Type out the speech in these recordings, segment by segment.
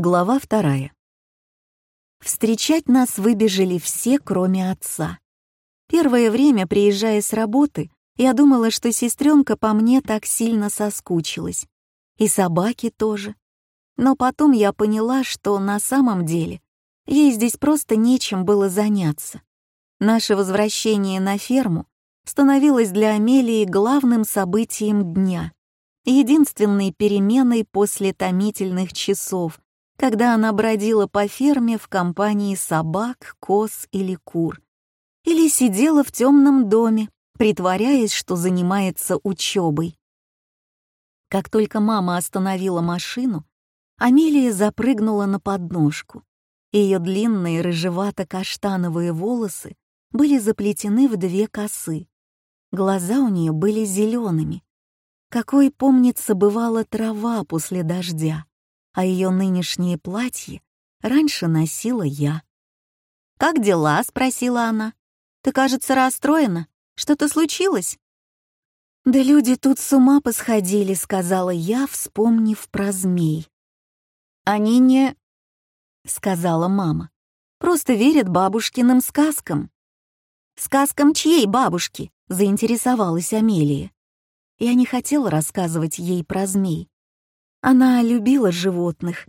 Глава вторая. Встречать нас выбежали все, кроме отца. Первое время, приезжая с работы, я думала, что сестренка по мне так сильно соскучилась. И собаки тоже. Но потом я поняла, что на самом деле ей здесь просто нечем было заняться. Наше возвращение на ферму становилось для Амелии главным событием дня, единственной переменой после томительных часов, когда она бродила по ферме в компании собак, коз или кур, или сидела в темном доме, притворяясь, что занимается учебой. Как только мама остановила машину, Амелия запрыгнула на подножку. Ее длинные рыжевато-каштановые волосы были заплетены в две косы. Глаза у нее были зелеными. Какой, помнится, бывала трава после дождя а ее нынешнее платье раньше носила я. «Как дела?» — спросила она. «Ты, кажется, расстроена. Что-то случилось?» «Да люди тут с ума посходили», — сказала я, вспомнив про змей. «Они не...» — сказала мама. «Просто верят бабушкиным сказкам». «Сказкам чьей бабушки?» — заинтересовалась Амелия. Я не хотела рассказывать ей про змей. Она любила животных,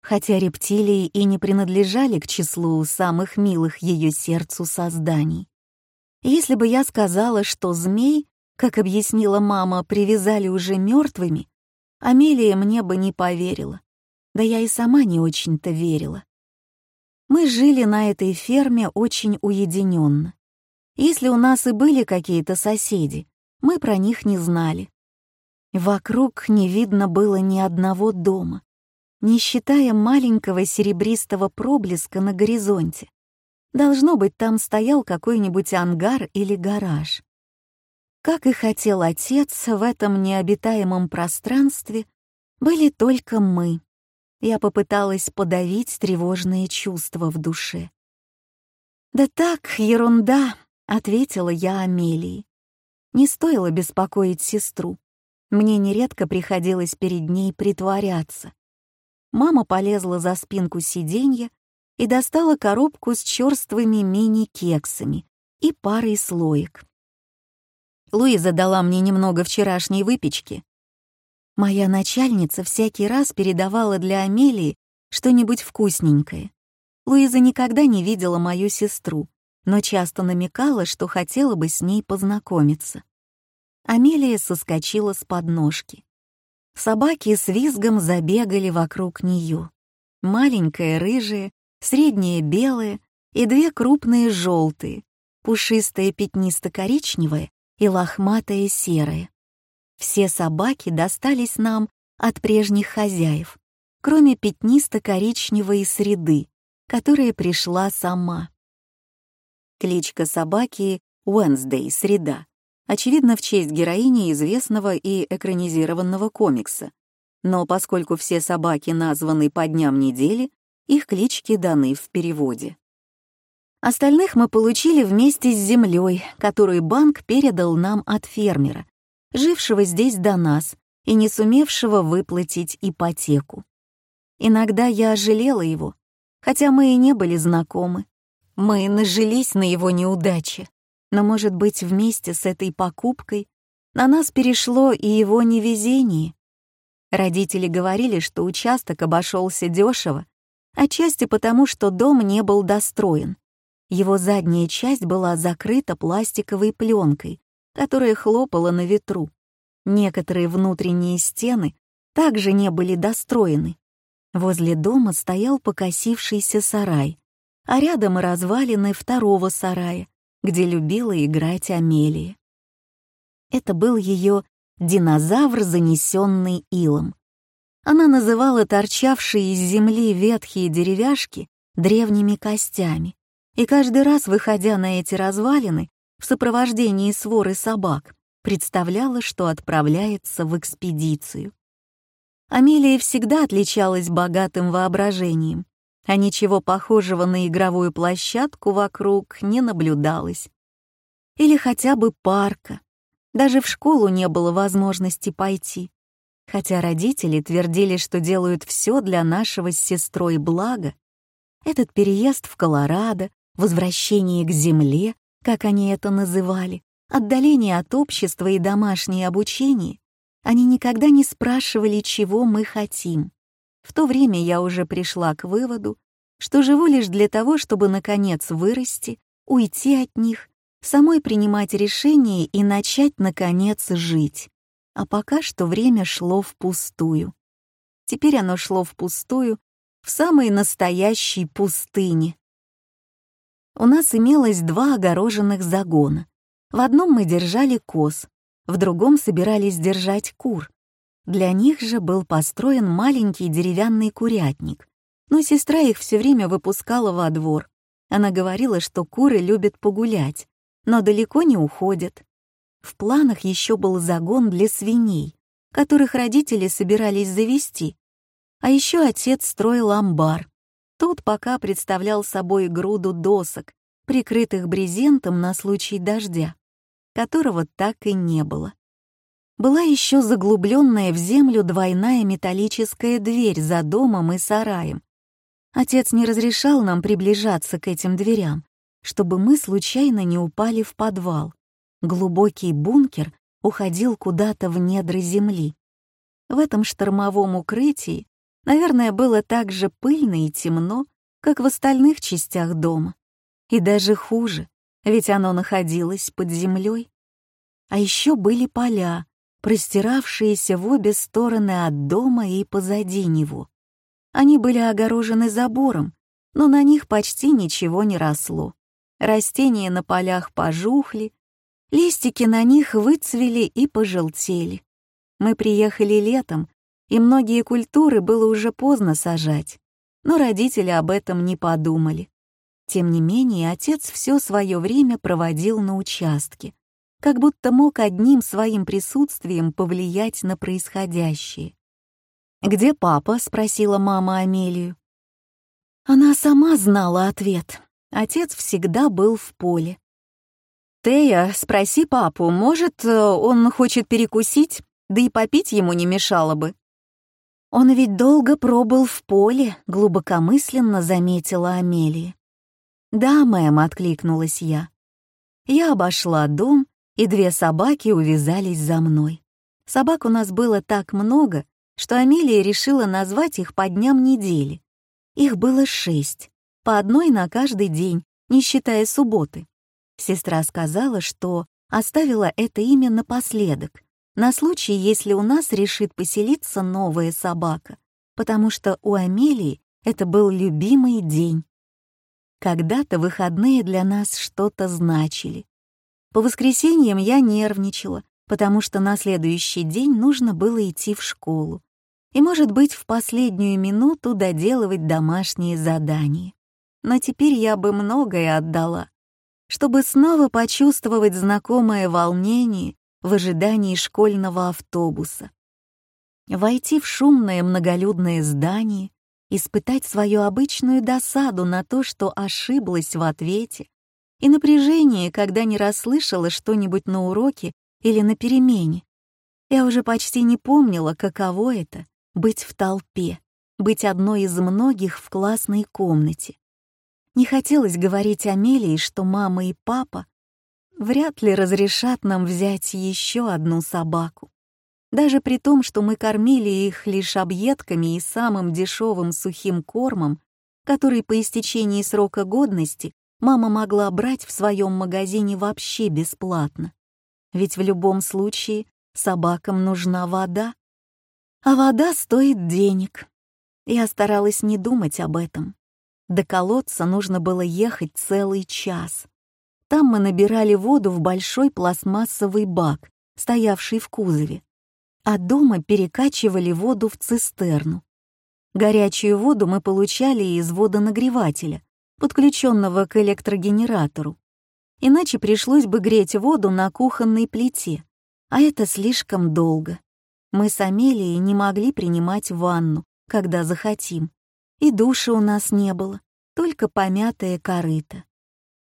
хотя рептилии и не принадлежали к числу самых милых ее сердцу созданий. Если бы я сказала, что змей, как объяснила мама, привязали уже мертвыми, Амелия мне бы не поверила. Да я и сама не очень-то верила. Мы жили на этой ферме очень уединенно. Если у нас и были какие-то соседи, мы про них не знали. Вокруг не видно было ни одного дома, не считая маленького серебристого проблеска на горизонте. Должно быть, там стоял какой-нибудь ангар или гараж. Как и хотел отец, в этом необитаемом пространстве были только мы. Я попыталась подавить тревожные чувства в душе. «Да так, ерунда», — ответила я Амелии. Не стоило беспокоить сестру. Мне нередко приходилось перед ней притворяться. Мама полезла за спинку сиденья и достала коробку с черствыми мини-кексами и парой слоек. Луиза дала мне немного вчерашней выпечки. Моя начальница всякий раз передавала для Амелии что-нибудь вкусненькое. Луиза никогда не видела мою сестру, но часто намекала, что хотела бы с ней познакомиться. Амелия соскочила с подножки. Собаки с визгом забегали вокруг нее. Маленькая рыжая, средняя белая и две крупные желтые, пушистая пятнисто-коричневая и лохматая серая. Все собаки достались нам от прежних хозяев, кроме пятнисто-коричневой среды, которая пришла сама. Кличка собаки — Уэнсдей, среда, очевидно, в честь героини известного и экранизированного комикса. Но поскольку все собаки названы по дням недели, их клички даны в переводе. Остальных мы получили вместе с землей, которую банк передал нам от фермера, жившего здесь до нас и не сумевшего выплатить ипотеку. Иногда я жалела его, хотя мы и не были знакомы. Мы нажились на его неудаче. Но, может быть, вместе с этой покупкой на нас перешло и его невезение. Родители говорили, что участок обошелся дешево, отчасти потому, что дом не был достроен. Его задняя часть была закрыта пластиковой пленкой, которая хлопала на ветру. Некоторые внутренние стены также не были достроены. Возле дома стоял покосившийся сарай, а рядом развалины второго сарая, где любила играть Амелия. Это был ее динозавр, занесенный илом. Она называла торчавшие из земли ветхие деревяшки древними костями, и каждый раз, выходя на эти развалины, в сопровождении своры собак, представляла, что отправляется в экспедицию. Амелия всегда отличалась богатым воображением, а ничего похожего на игровую площадку вокруг не наблюдалось. Или хотя бы парка. Даже в школу не было возможности пойти. Хотя родители твердили, что делают все для нашего с сестрой блага, этот переезд в Колорадо, возвращение к земле, как они это называли, отдаление от общества и домашнее обучение, они никогда не спрашивали, чего мы хотим. В то время я уже пришла к выводу, что живу лишь для того, чтобы, наконец, вырасти, уйти от них, самой принимать решения и начать, наконец, жить. А пока что время шло впустую. Теперь оно шло впустую в самой настоящей пустыне. У нас имелось два огороженных загона. В одном мы держали коз, в другом собирались держать кур. Для них же был построен маленький деревянный курятник, но сестра их все время выпускала во двор. Она говорила, что куры любят погулять, но далеко не уходят. В планах еще был загон для свиней, которых родители собирались завести. А еще отец строил амбар. Тот пока представлял собой груду досок, прикрытых брезентом на случай дождя, которого так и не было. Была еще заглубленная в землю двойная металлическая дверь за домом и сараем. Отец не разрешал нам приближаться к этим дверям, чтобы мы случайно не упали в подвал. Глубокий бункер уходил куда-то в недры земли. В этом штормовом укрытии, наверное, было так же пыльно и темно, как в остальных частях дома. И даже хуже, ведь оно находилось под землей. А еще были поля, простиравшиеся в обе стороны от дома и позади него. Они были огорожены забором, но на них почти ничего не росло. Растения на полях пожухли, Листики на них выцвели и пожелтели. Мы приехали летом, и многие культуры было уже поздно сажать, но родители об этом не подумали. Тем не менее, отец все свое время проводил на участке, как будто мог одним своим присутствием повлиять на происходящее. «Где папа?» — спросила мама Амелию. Она сама знала ответ. Отец всегда был в поле. «Тея, спроси папу, может, э, он хочет перекусить? Да и попить ему не мешало бы». «Он ведь долго пробыл в поле», — глубокомысленно заметила Амелия. «Да, мэм», — откликнулась я. Я обошла дом, и две собаки увязались за мной. Собак у нас было так много, что Амелия решила назвать их по дням недели. Их было шесть, по одной на каждый день, не считая субботы. Сестра сказала, что оставила это имя напоследок, на случай, если у нас решит поселиться новая собака, потому что у Амелии это был любимый день. Когда-то выходные для нас что-то значили. По воскресеньям я нервничала, потому что на следующий день нужно было идти в школу и, может быть, в последнюю минуту доделывать домашние задания. Но теперь я бы многое отдала, чтобы снова почувствовать знакомое волнение в ожидании школьного автобуса. Войти в шумное многолюдное здание, испытать свою обычную досаду на то, что ошиблась в ответе, и напряжение, когда не расслышала что-нибудь на уроке или на перемене. Я уже почти не помнила, каково это — быть в толпе, быть одной из многих в классной комнате. Не хотелось говорить Амелии, что мама и папа вряд ли разрешат нам взять еще одну собаку. Даже при том, что мы кормили их лишь объедками и самым дешевым сухим кормом, который по истечении срока годности мама могла брать в своем магазине вообще бесплатно. Ведь в любом случае собакам нужна вода. А вода стоит денег. Я старалась не думать об этом. До колодца нужно было ехать целый час. Там мы набирали воду в большой пластмассовый бак, стоявший в кузове, а дома перекачивали воду в цистерну. Горячую воду мы получали из водонагревателя, подключенного к электрогенератору. Иначе пришлось бы греть воду на кухонной плите, а это слишком долго. Мы с Амелией не могли принимать ванну, когда захотим, и душа у нас не было, только помятое корыто.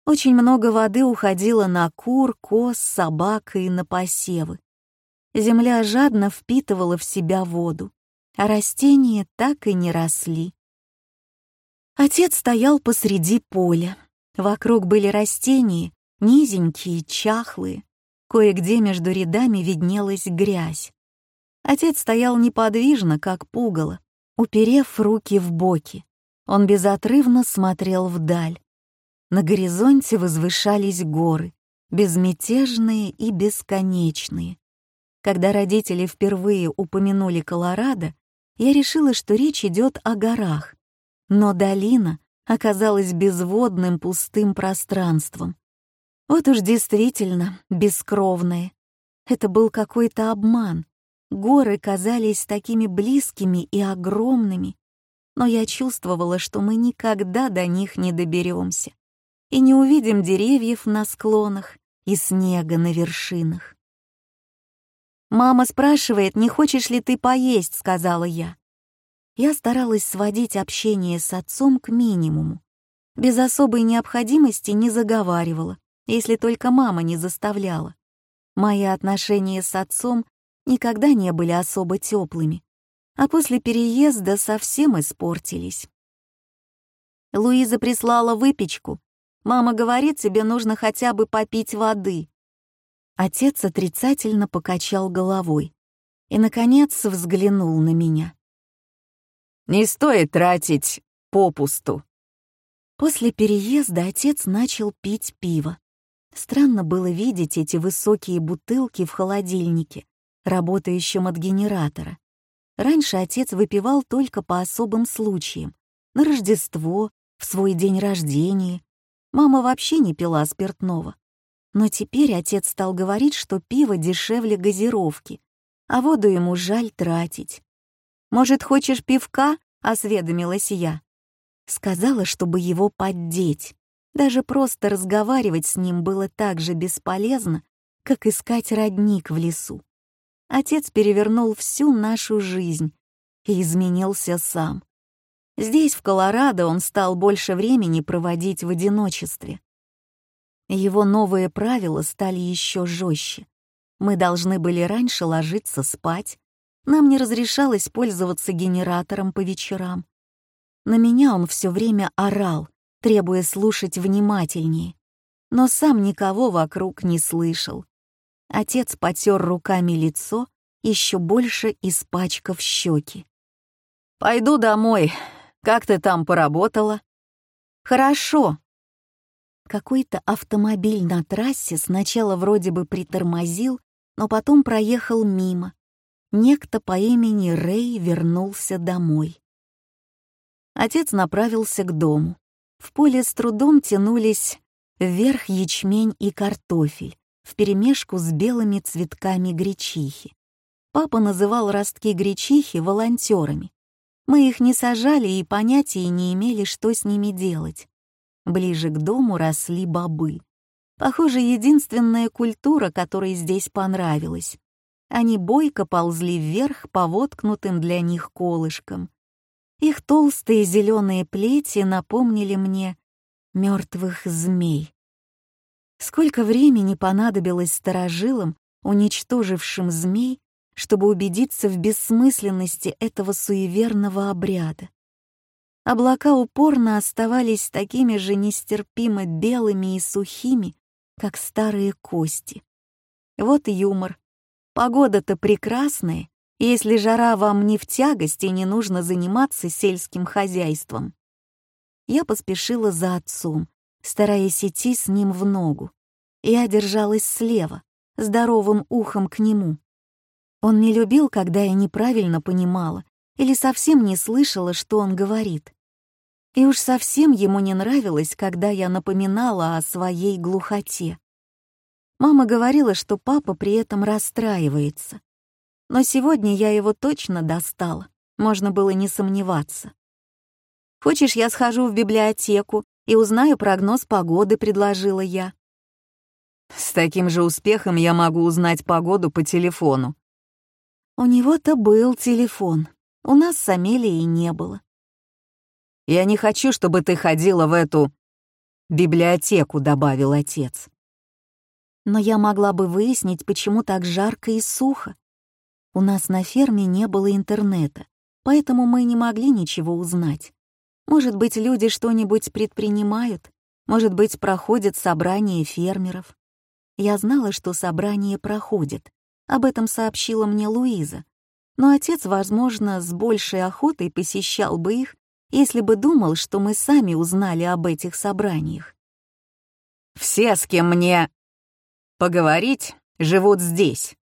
Очень много воды уходило на кур, коз, собак и на посевы. Земля жадно впитывала в себя воду, а растения так и не росли. Отец стоял посреди поля. Вокруг были растения, низенькие, чахлые. Кое-где между рядами виднелась грязь. Отец стоял неподвижно, как пугало, уперев руки в боки. Он безотрывно смотрел вдаль. На горизонте возвышались горы, безмятежные и бесконечные. Когда родители впервые упомянули Колорадо, я решила, что речь идет о горах. Но долина оказалась безводным пустым пространством. Вот уж действительно бескровное. Это был какой-то обман. Горы казались такими близкими и огромными, но я чувствовала, что мы никогда до них не доберемся и не увидим деревьев на склонах и снега на вершинах. «Мама спрашивает, не хочешь ли ты поесть», — сказала я. Я старалась сводить общение с отцом к минимуму. Без особой необходимости не заговаривала, если только мама не заставляла. Мои отношения с отцом никогда не были особо теплыми, а после переезда совсем испортились. Луиза прислала выпечку. Мама говорит, тебе нужно хотя бы попить воды. Отец отрицательно покачал головой и, наконец, взглянул на меня. «Не стоит тратить попусту». После переезда отец начал пить пиво. Странно было видеть эти высокие бутылки в холодильнике, работающем от генератора. Раньше отец выпивал только по особым случаям. На Рождество, в свой день рождения. Мама вообще не пила спиртного. Но теперь отец стал говорить, что пиво дешевле газировки, а воду ему жаль тратить. «Может, хочешь пивка?» — осведомилась я. Сказала, чтобы его поддеть. Даже просто разговаривать с ним было так же бесполезно, как искать родник в лесу. Отец перевернул всю нашу жизнь и изменился сам. Здесь, в Колорадо, он стал больше времени проводить в одиночестве. Его новые правила стали еще жестче. Мы должны были раньше ложиться спать, нам не разрешалось пользоваться генератором по вечерам. На меня он все время орал, требуя слушать внимательнее, но сам никого вокруг не слышал. Отец потер руками лицо, еще больше испачкав щеки. «Пойду домой. Как ты там поработала?» «Хорошо», какой-то автомобиль на трассе сначала вроде бы притормозил, но потом проехал мимо. Некто по имени Рэй вернулся домой. Отец направился к дому. В поле с трудом тянулись вверх ячмень и картофель, вперемешку с белыми цветками гречихи. Папа называл ростки гречихи волонтерами. Мы их не сажали и понятия не имели, что с ними делать. Ближе к дому росли бобы. Похоже, единственная культура, которая здесь понравилась. Они бойко ползли вверх по воткнутым для них колышкам. Их толстые зеленые плети напомнили мне мертвых змей. Сколько времени понадобилось старожилам, уничтожившим змей, чтобы убедиться в бессмысленности этого суеверного обряда. Облака упорно оставались такими же нестерпимо белыми и сухими, как старые кости. Вот юмор. Погода-то прекрасная, если жара вам не в тягость и не нужно заниматься сельским хозяйством. Я поспешила за отцом, стараясь идти с ним в ногу. Я держалась слева, здоровым ухом к нему. Он не любил, когда я неправильно понимала или совсем не слышала, что он говорит. И уж совсем ему не нравилось, когда я напоминала о своей глухоте. Мама говорила, что папа при этом расстраивается. Но сегодня я его точно достала, можно было не сомневаться. «Хочешь, я схожу в библиотеку и узнаю прогноз погоды», — предложила я. «С таким же успехом я могу узнать погоду по телефону», у него-то был телефон, у нас с Амелией не было. «Я не хочу, чтобы ты ходила в эту библиотеку», — добавил отец. Но я могла бы выяснить, почему так жарко и сухо, У нас на ферме не было интернета, поэтому мы не могли ничего узнать. Может быть, люди что-нибудь предпринимают, может быть, проходят собрания фермеров. Я знала, что собрание проходит. Об этом сообщила мне Луиза. Но отец, возможно, с большей охотой посещал бы их, если бы думал, что мы сами узнали об этих собраниях. «Все, с кем мне поговорить, живут здесь».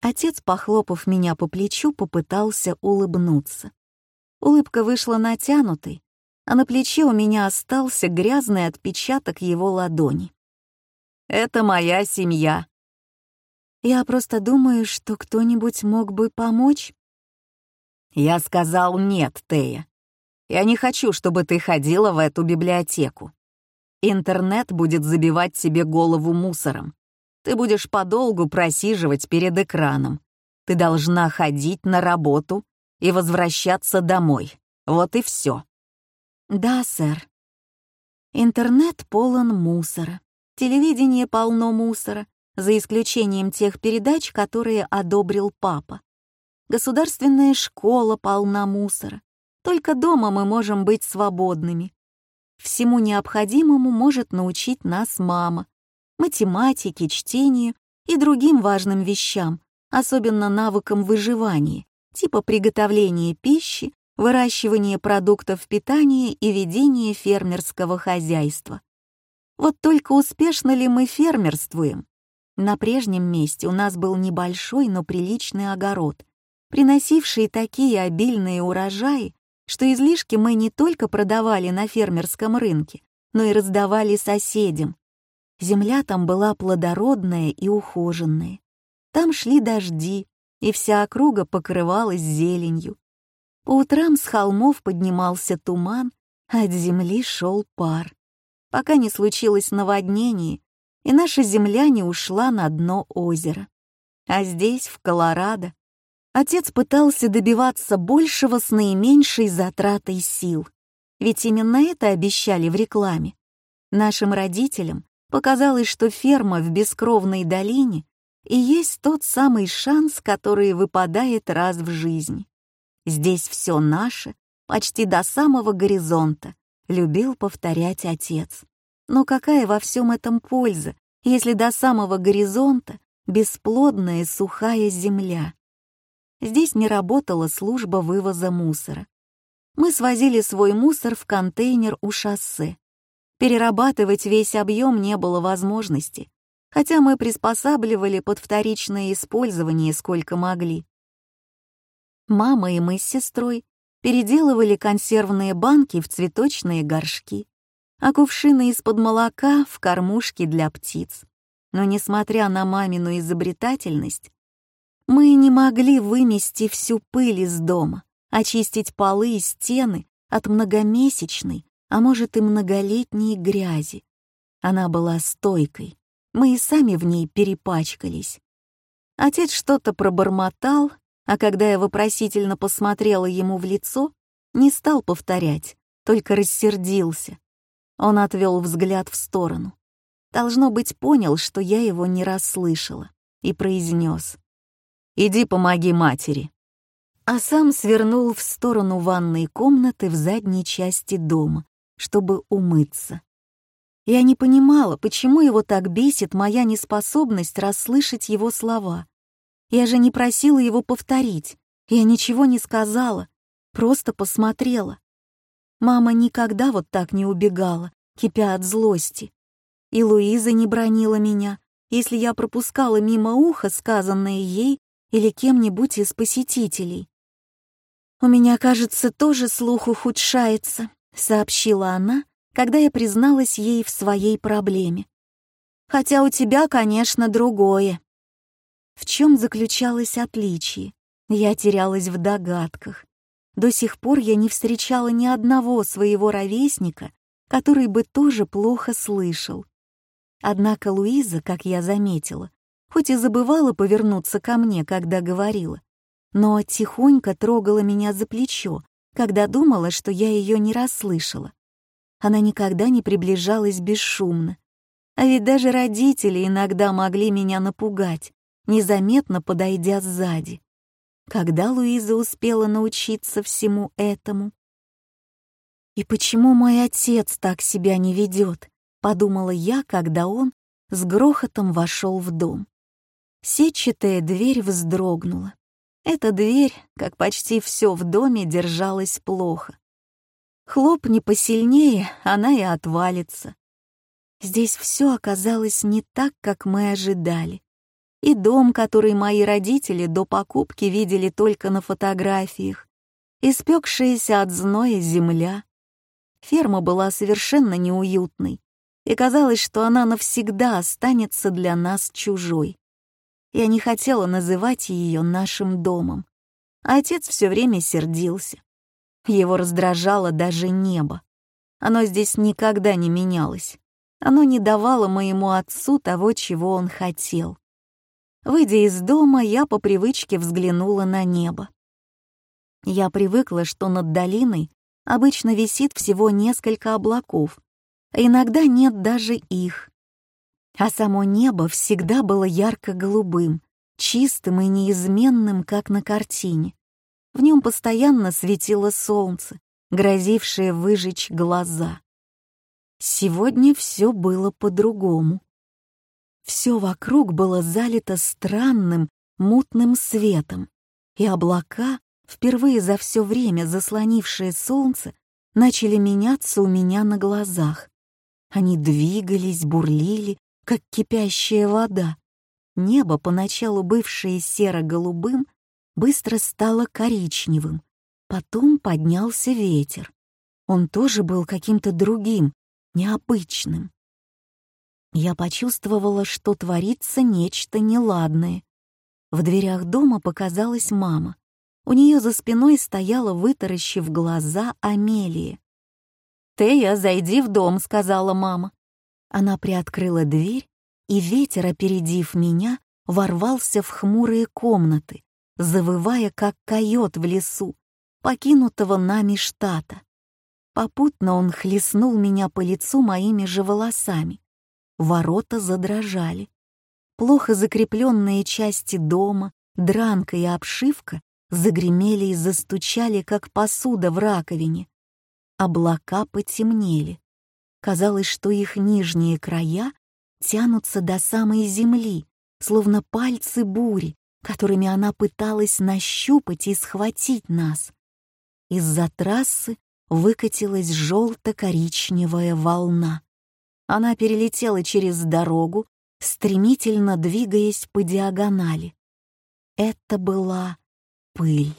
Отец, похлопав меня по плечу, попытался улыбнуться. Улыбка вышла натянутой, а на плече у меня остался грязный отпечаток его ладони. «Это моя семья». «Я просто думаю, что кто-нибудь мог бы помочь». «Я сказал нет, Тея. Я не хочу, чтобы ты ходила в эту библиотеку. Интернет будет забивать себе голову мусором. Ты будешь подолгу просиживать перед экраном. Ты должна ходить на работу и возвращаться домой. Вот и все. Да, сэр. Интернет полон мусора. Телевидение полно мусора, за исключением тех передач, которые одобрил папа. Государственная школа полна мусора. Только дома мы можем быть свободными. Всему необходимому может научить нас мама. Математике, чтению и другим важным вещам, особенно навыкам выживания, типа приготовления пищи, выращивания продуктов питания и ведения фермерского хозяйства. Вот только успешно ли мы фермерствуем? На прежнем месте у нас был небольшой, но приличный огород, приносивший такие обильные урожаи, что излишки мы не только продавали на фермерском рынке, но и раздавали соседям. Земля там была плодородная и ухоженная. Там шли дожди, и вся округа покрывалась зеленью. По утрам с холмов поднимался туман, а от земли шел пар. Пока не случилось наводнение, и наша земля не ушла на дно озера. А здесь, в Колорадо, Отец пытался добиваться большего с наименьшей затратой сил. Ведь именно это обещали в рекламе. Нашим родителям показалось, что ферма в бескровной долине и есть тот самый шанс, который выпадает раз в жизни. Здесь все наше, почти до самого горизонта, любил повторять отец. Но какая во всем этом польза, если до самого горизонта бесплодная сухая земля? Здесь не работала служба вывоза мусора. Мы свозили свой мусор в контейнер у шоссе. Перерабатывать весь объем не было возможности, хотя мы приспосабливали под вторичное использование сколько могли. Мама и мы с сестрой переделывали консервные банки в цветочные горшки, а кувшины из-под молока в кормушки для птиц. Но несмотря на мамину изобретательность, мы не могли вымести всю пыль из дома, очистить полы и стены от многомесячной, а может и многолетней грязи. Она была стойкой, мы и сами в ней перепачкались. Отец что-то пробормотал, а когда я вопросительно посмотрела ему в лицо, не стал повторять, только рассердился. Он отвел взгляд в сторону. Должно быть, понял, что я его не расслышала, и произнес: Иди помоги матери». А сам свернул в сторону ванной комнаты в задней части дома, чтобы умыться. Я не понимала, почему его так бесит моя неспособность расслышать его слова. Я же не просила его повторить, я ничего не сказала, просто посмотрела. Мама никогда вот так не убегала, кипя от злости. И Луиза не бронила меня, если я пропускала мимо уха сказанное ей или кем-нибудь из посетителей. «У меня, кажется, тоже слух ухудшается», — сообщила она, когда я призналась ей в своей проблеме. «Хотя у тебя, конечно, другое». В чем заключалось отличие? Я терялась в догадках. До сих пор я не встречала ни одного своего ровесника, который бы тоже плохо слышал. Однако Луиза, как я заметила, хоть и забывала повернуться ко мне, когда говорила, но тихонько трогала меня за плечо, когда думала, что я ее не расслышала. Она никогда не приближалась бесшумно. А ведь даже родители иногда могли меня напугать, незаметно подойдя сзади. Когда Луиза успела научиться всему этому? «И почему мой отец так себя не ведет?» — подумала я, когда он с грохотом вошел в дом. Сетчатая дверь вздрогнула. Эта дверь, как почти все в доме, держалась плохо. Хлопни посильнее, она и отвалится. Здесь все оказалось не так, как мы ожидали. И дом, который мои родители до покупки видели только на фотографиях, испекшаяся от зноя земля, Ферма была совершенно неуютной, и казалось, что она навсегда останется для нас чужой. Я не хотела называть ее нашим домом. Отец все время сердился. Его раздражало даже небо. Оно здесь никогда не менялось. Оно не давало моему отцу того, чего он хотел. Выйдя из дома, я по привычке взглянула на небо. Я привыкла, что над долиной обычно висит всего несколько облаков, а иногда нет даже их. А само небо всегда было ярко-голубым, чистым и неизменным, как на картине. В нем постоянно светило солнце, грозившее выжечь глаза. Сегодня все было по-другому. Все вокруг было залито странным, мутным светом, и облака впервые за все время заслонившие солнце, начали меняться у меня на глазах. Они двигались, бурлили, как кипящая вода. Небо, поначалу бывшее серо-голубым, быстро стало коричневым. Потом поднялся ветер. Он тоже был каким-то другим, необычным. Я почувствовала, что творится нечто неладное. В дверях дома показалась мама. У нее за спиной стояла, вытаращив глаза, Амелия. «Тея, зайди в дом», — сказала мама. Она приоткрыла дверь, и ветер, опередив меня, ворвался в хмурые комнаты, завывая, как койот в лесу, покинутого нами штата. Попутно он хлестнул меня по лицу моими же волосами. Ворота задрожали. Плохо закрепленные части дома, дранка и обшивка загремели и застучали, как посуда в раковине. Облака потемнели. Казалось, что их нижние края тянутся до самой земли, словно пальцы бури, которыми она пыталась нащупать и схватить нас. Из-за трассы выкатилась желто-коричневая волна. Она перелетела через дорогу, стремительно двигаясь по диагонали. Это была пыль.